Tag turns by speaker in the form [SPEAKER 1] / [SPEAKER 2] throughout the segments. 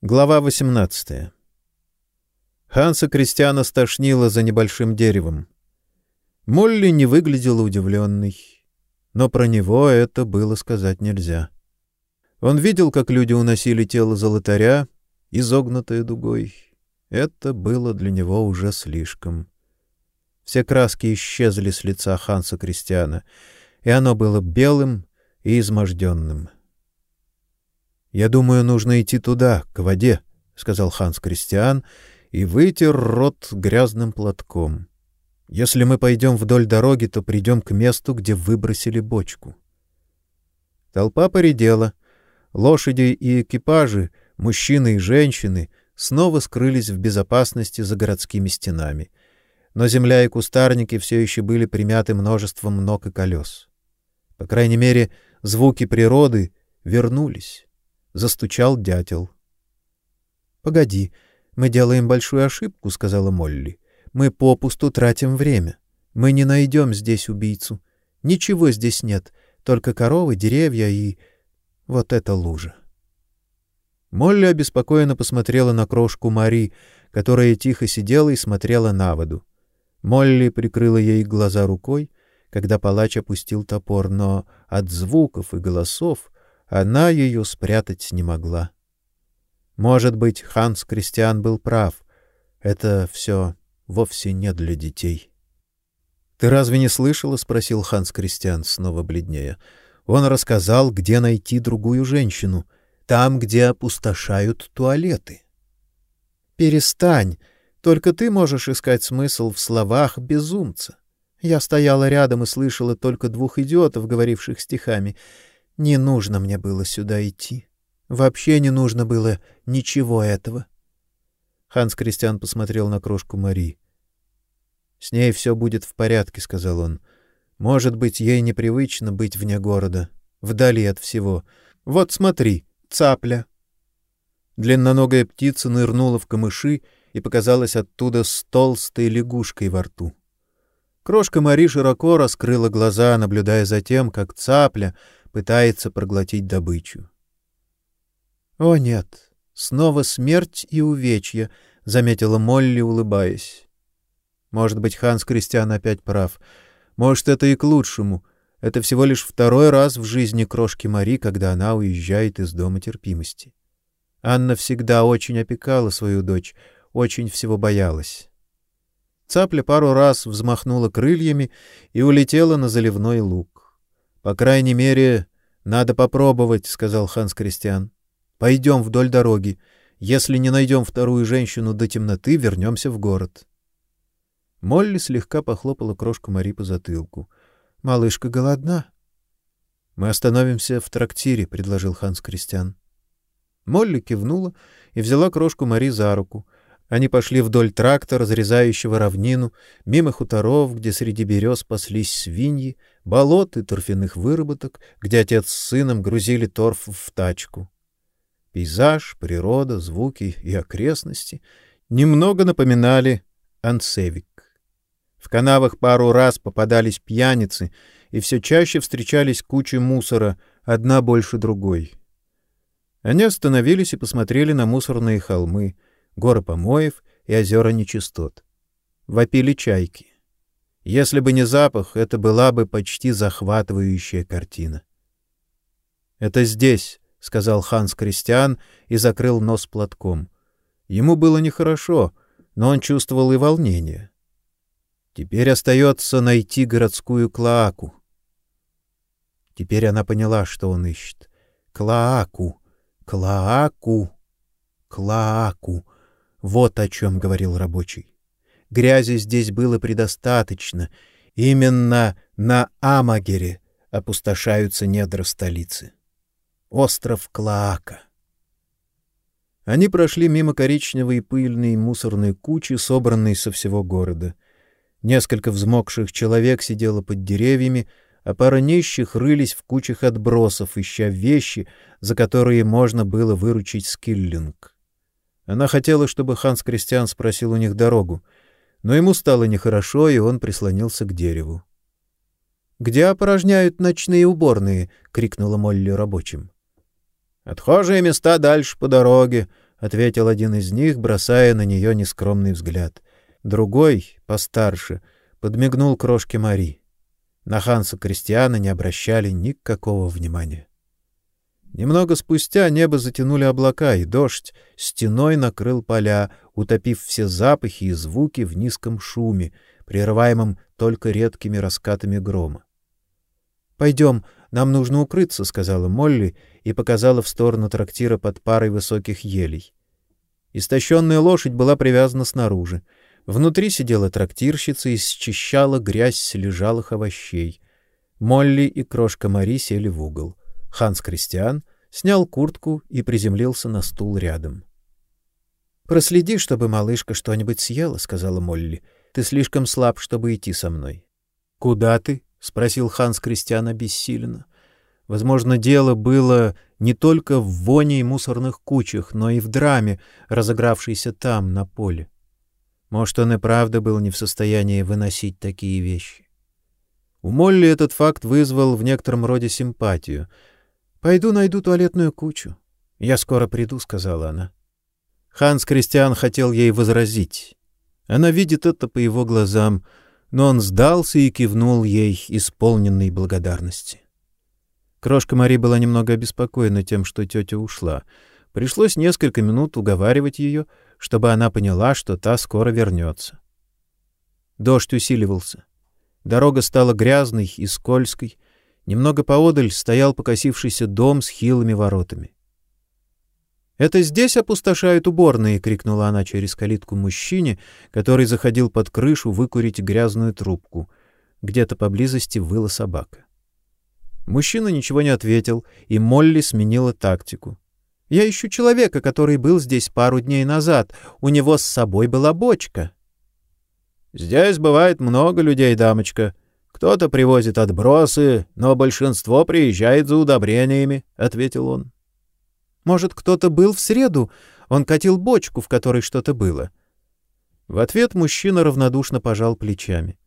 [SPEAKER 1] Глава 18. Ханса Кристиана стошнило за небольшим деревом. Молли не выглядела удивленной, но про него это было сказать нельзя. Он видел, как люди уносили тело золотаря, изогнутое дугой. Это было для него уже слишком. Все краски исчезли с лица Ханса Кристиана, и оно было белым и изможденным. Я думаю, нужно идти туда, к воде, сказал Ханс Кристиан и вытер рот грязным платком. Если мы пойдем вдоль дороги, то придем к месту, где выбросили бочку. Толпа поредела. Лошади и экипажи, мужчины и женщины, снова скрылись в безопасности за городскими стенами. Но земля и кустарники все еще были примяты множеством ног и колес. По крайней мере, звуки природы вернулись застучал дятел. Погоди, мы делаем большую ошибку, сказала Молли. Мы попусту тратим время. Мы не найдем здесь убийцу. Ничего здесь нет, только коровы, деревья и вот эта лужа. Молли обеспокоенно посмотрела на крошку Мари, которая тихо сидела и смотрела на воду. Молли прикрыла ей глаза рукой, когда палач опустил топор, но от звуков и голосов она ее спрятать не могла. Может быть, Ханс Кристиан был прав. Это все вовсе не для детей. Ты разве не слышала, спросил Ханс Кристиан снова бледнее. Он рассказал, где найти другую женщину, там, где опустошают туалеты. Перестань, только ты можешь искать смысл в словах безумца. Я стояла рядом и слышала только двух идиотов, говоривших стихами. Не нужно мне было сюда идти. Вообще не нужно было ничего этого. Ханс Кристиан посмотрел на крошку Мари. С ней все будет в порядке, сказал он. Может быть, ей непривычно быть вне города, вдали от всего. Вот смотри, цапля. Длинноногая птица нырнула в камыши и показалась оттуда с толстой лягушкой во рту. Крошка Мари широко раскрыла глаза, наблюдая за тем, как цапля пытается проглотить добычу. О нет, снова смерть и увечья, заметила Молли, улыбаясь. Может быть, Ханс Кристиан опять прав. Может, это и к лучшему. Это всего лишь второй раз в жизни крошки Мари, когда она уезжает из дома терпимости. Анна всегда очень опекала свою дочь, очень всего боялась. Цапля пару раз взмахнула крыльями и улетела на заливной луг. По крайней мере, надо попробовать, сказал Ханс Кристиан. Пойдем вдоль дороги. Если не найдем вторую женщину до темноты, вернемся в город. Молли слегка похлопала крошку Мари по затылку. Малышка голодна. Мы остановимся в трактире, предложил Ханс Кристиан. Молли кивнула и взяла крошку Мари за руку. Они пошли вдоль тракта, разрезающего равнину, мимо хуторов, где среди берез паслись свиньи, болот и торфяных выработок, где отец с сыном грузили торф в тачку. Пейзаж, природа, звуки и окрестности немного напоминали Ансевик. В канавах пару раз попадались пьяницы, и все чаще встречались кучи мусора, одна больше другой. Они остановились и посмотрели на мусорные холмы — горы помоев и озера нечистот. Вопили чайки. Если бы не запах, это была бы почти захватывающая картина. «Это здесь», — сказал Ханс Кристиан и закрыл нос платком. Ему было нехорошо, но он чувствовал и волнение. Теперь остается найти городскую клоаку. Теперь она поняла, что он ищет. Клоаку, клоаку, клоаку. Вот о чем говорил рабочий. Грязи здесь было предостаточно. Именно на Амагере опустошаются недра столицы. Остров Клаака. Они прошли мимо коричневой пыльной мусорной кучи, собранной со всего города. Несколько взмокших человек сидело под деревьями, а пара нищих рылись в кучах отбросов, ища вещи, за которые можно было выручить скиллинг. Она хотела, чтобы Ханс Кристиан спросил у них дорогу, но ему стало нехорошо, и он прислонился к дереву. Где опорожняют ночные уборные? крикнула Молли рабочим. Отхожие места дальше по дороге, — ответил один из них, бросая на нее нескромный взгляд. Другой, постарше, подмигнул крошке Мари. На Ханса Кристиана не обращали никакого внимания. Немного спустя небо затянули облака, и дождь стеной накрыл поля, утопив все запахи и звуки в низком шуме, прерываемом только редкими раскатами грома. «Пойдем, нам нужно укрыться», — сказала Молли и показала в сторону трактира под парой высоких елей. Истощенная лошадь была привязана снаружи. Внутри сидела трактирщица и счищала грязь с лежалых овощей. Молли и крошка Мари сели в угол. Ханс Кристиан снял куртку и приземлился на стул рядом. «Проследи, чтобы малышка что-нибудь съела», — сказала Молли. «Ты слишком слаб, чтобы идти со мной». «Куда ты?» — спросил Ханс Кристиан обессиленно. Возможно, дело было не только в воне и мусорных кучах, но и в драме, разыгравшейся там, на поле. Может, он и правда был не в состоянии выносить такие вещи. У Молли этот факт вызвал в некотором роде симпатию — Пойду найду туалетную кучу. Я скоро приду, сказала она. Ханс Кристиан хотел ей возразить. Она видит это по его глазам, но он сдался и кивнул ей, исполненный благодарности. Крошка Мари была немного обеспокоена тем, что тетя ушла. Пришлось несколько минут уговаривать ее, чтобы она поняла, что та скоро вернется. Дождь усиливался. Дорога стала грязной и скользкой, Немного поодаль стоял покосившийся дом с хилыми воротами. «Это здесь опустошают уборные!» — крикнула она через калитку мужчине, который заходил под крышу выкурить грязную трубку. Где-то поблизости выла собака. Мужчина ничего не ответил, и Молли сменила тактику. «Я ищу человека, который был здесь пару дней назад. У него с собой была бочка». «Здесь бывает много людей, дамочка», кто-то привозит отбросы, но большинство приезжает за удобрениями, — ответил он. — Может, кто-то был в среду? Он катил бочку, в которой что-то было. В ответ мужчина равнодушно пожал плечами.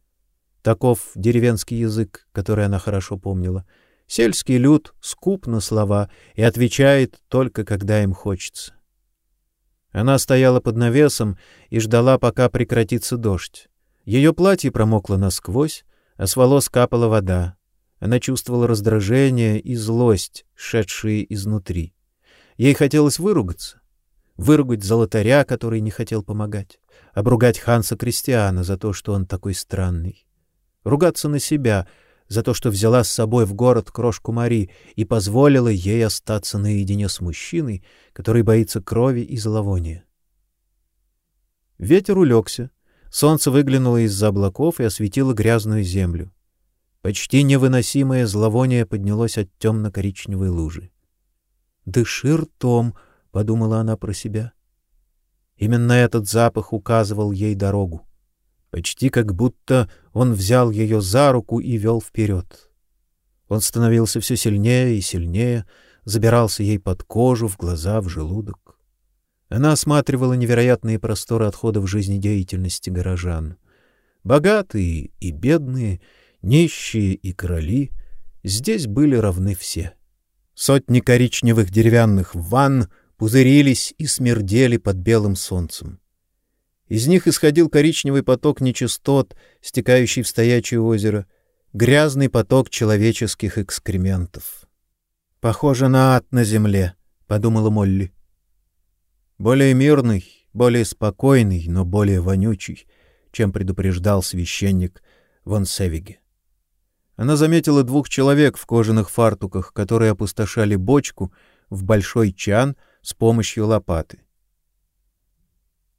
[SPEAKER 1] Таков деревенский язык, который она хорошо помнила. Сельский люд скуп на слова и отвечает только, когда им хочется. Она стояла под навесом и ждала, пока прекратится дождь. Ее платье промокло насквозь, а с волос капала вода. Она чувствовала раздражение и злость, шедшие изнутри. Ей хотелось выругаться. Выругать золотаря, который не хотел помогать. Обругать Ханса Кристиана за то, что он такой странный. Ругаться на себя за то, что взяла с собой в город крошку Мари и позволила ей остаться наедине с мужчиной, который боится крови и зловония. Ветер улегся, Солнце выглянуло из-за облаков и осветило грязную землю. Почти невыносимое зловоние поднялось от темно-коричневой лужи. «Дыши ртом», — подумала она про себя. Именно этот запах указывал ей дорогу. Почти как будто он взял ее за руку и вел вперед. Он становился все сильнее и сильнее, забирался ей под кожу, в глаза, в желудок. Она осматривала невероятные просторы отходов жизнедеятельности горожан. Богатые и бедные, нищие и короли — здесь были равны все. Сотни коричневых деревянных ванн пузырились и смердели под белым солнцем. Из них исходил коричневый поток нечистот, стекающий в стоячее озеро, грязный поток человеческих экскрементов. «Похоже на ад на земле», — подумала Молли. Более мирный, более спокойный, но более вонючий, чем предупреждал священник Вон Севиге. Она заметила двух человек в кожаных фартуках, которые опустошали бочку в большой чан с помощью лопаты.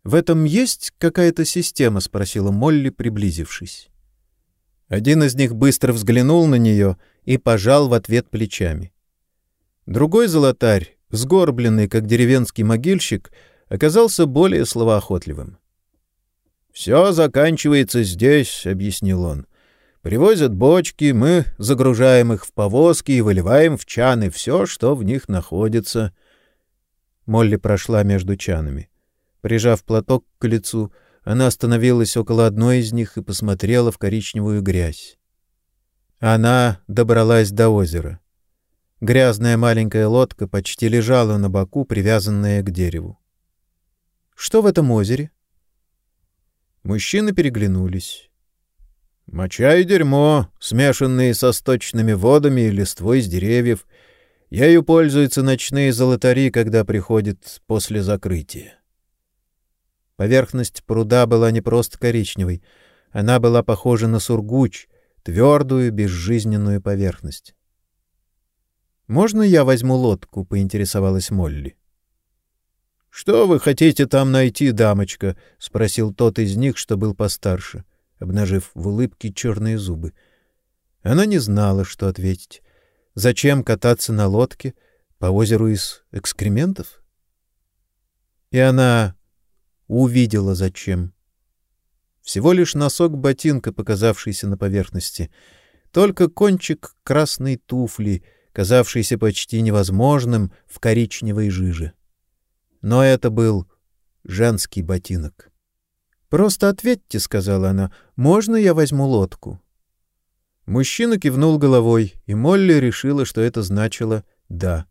[SPEAKER 1] «В этом есть какая-то система?» — спросила Молли, приблизившись. Один из них быстро взглянул на нее и пожал в ответ плечами. Другой золотарь сгорбленный, как деревенский могильщик, оказался более словоохотливым. «Все заканчивается здесь», — объяснил он. «Привозят бочки, мы загружаем их в повозки и выливаем в чаны все, что в них находится». Молли прошла между чанами. Прижав платок к лицу, она остановилась около одной из них и посмотрела в коричневую грязь. Она добралась до озера. Грязная маленькая лодка почти лежала на боку, привязанная к дереву. Что в этом озере? Мужчины переглянулись. Моча и дерьмо, смешанные со сточными водами и листвой с деревьев. Ею пользуются ночные золотари, когда приходят после закрытия. Поверхность пруда была не просто коричневой, она была похожа на сургуч, твердую, безжизненную поверхность. «Можно я возьму лодку?» — поинтересовалась Молли. «Что вы хотите там найти, дамочка?» — спросил тот из них, что был постарше, обнажив в улыбке черные зубы. Она не знала, что ответить. Зачем кататься на лодке по озеру из экскрементов? И она увидела зачем. Всего лишь носок ботинка, показавшийся на поверхности, только кончик красной туфли, казавшийся почти невозможным в коричневой жиже. Но это был женский ботинок. «Просто ответьте», — сказала она, — «можно я возьму лодку?» Мужчина кивнул головой, и Молли решила, что это значило «да».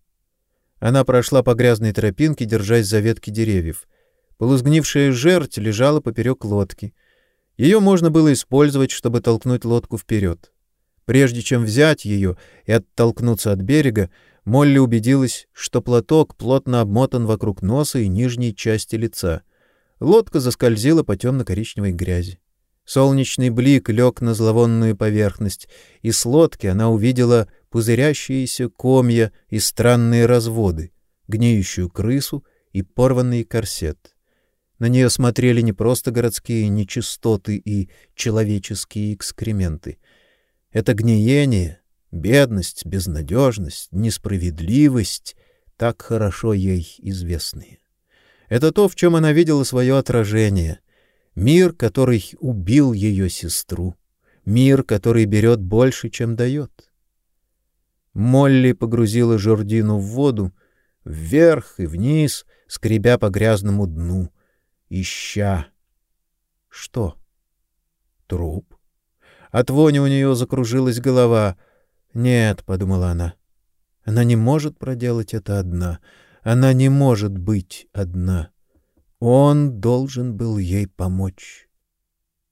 [SPEAKER 1] Она прошла по грязной тропинке, держась за ветки деревьев. Полузгнившая жерть лежала поперек лодки. Ее можно было использовать, чтобы толкнуть лодку вперед. Прежде чем взять ее и оттолкнуться от берега, Молли убедилась, что платок плотно обмотан вокруг носа и нижней части лица. Лодка заскользила по темно-коричневой грязи. Солнечный блик лег на зловонную поверхность, и с лодки она увидела пузырящиеся комья и странные разводы, гниющую крысу и порванный корсет. На нее смотрели не просто городские нечистоты и человеческие экскременты. Это гниение, бедность, безнадежность, несправедливость, так хорошо ей известные. Это то, в чем она видела свое отражение. Мир, который убил ее сестру. Мир, который берет больше, чем дает. Молли погрузила Жордину в воду, вверх и вниз, скребя по грязному дну — ища. Что? Труп? От вони у нее закружилась голова. Нет, подумала она. Она не может проделать это одна. Она не может быть одна. Он должен был ей помочь.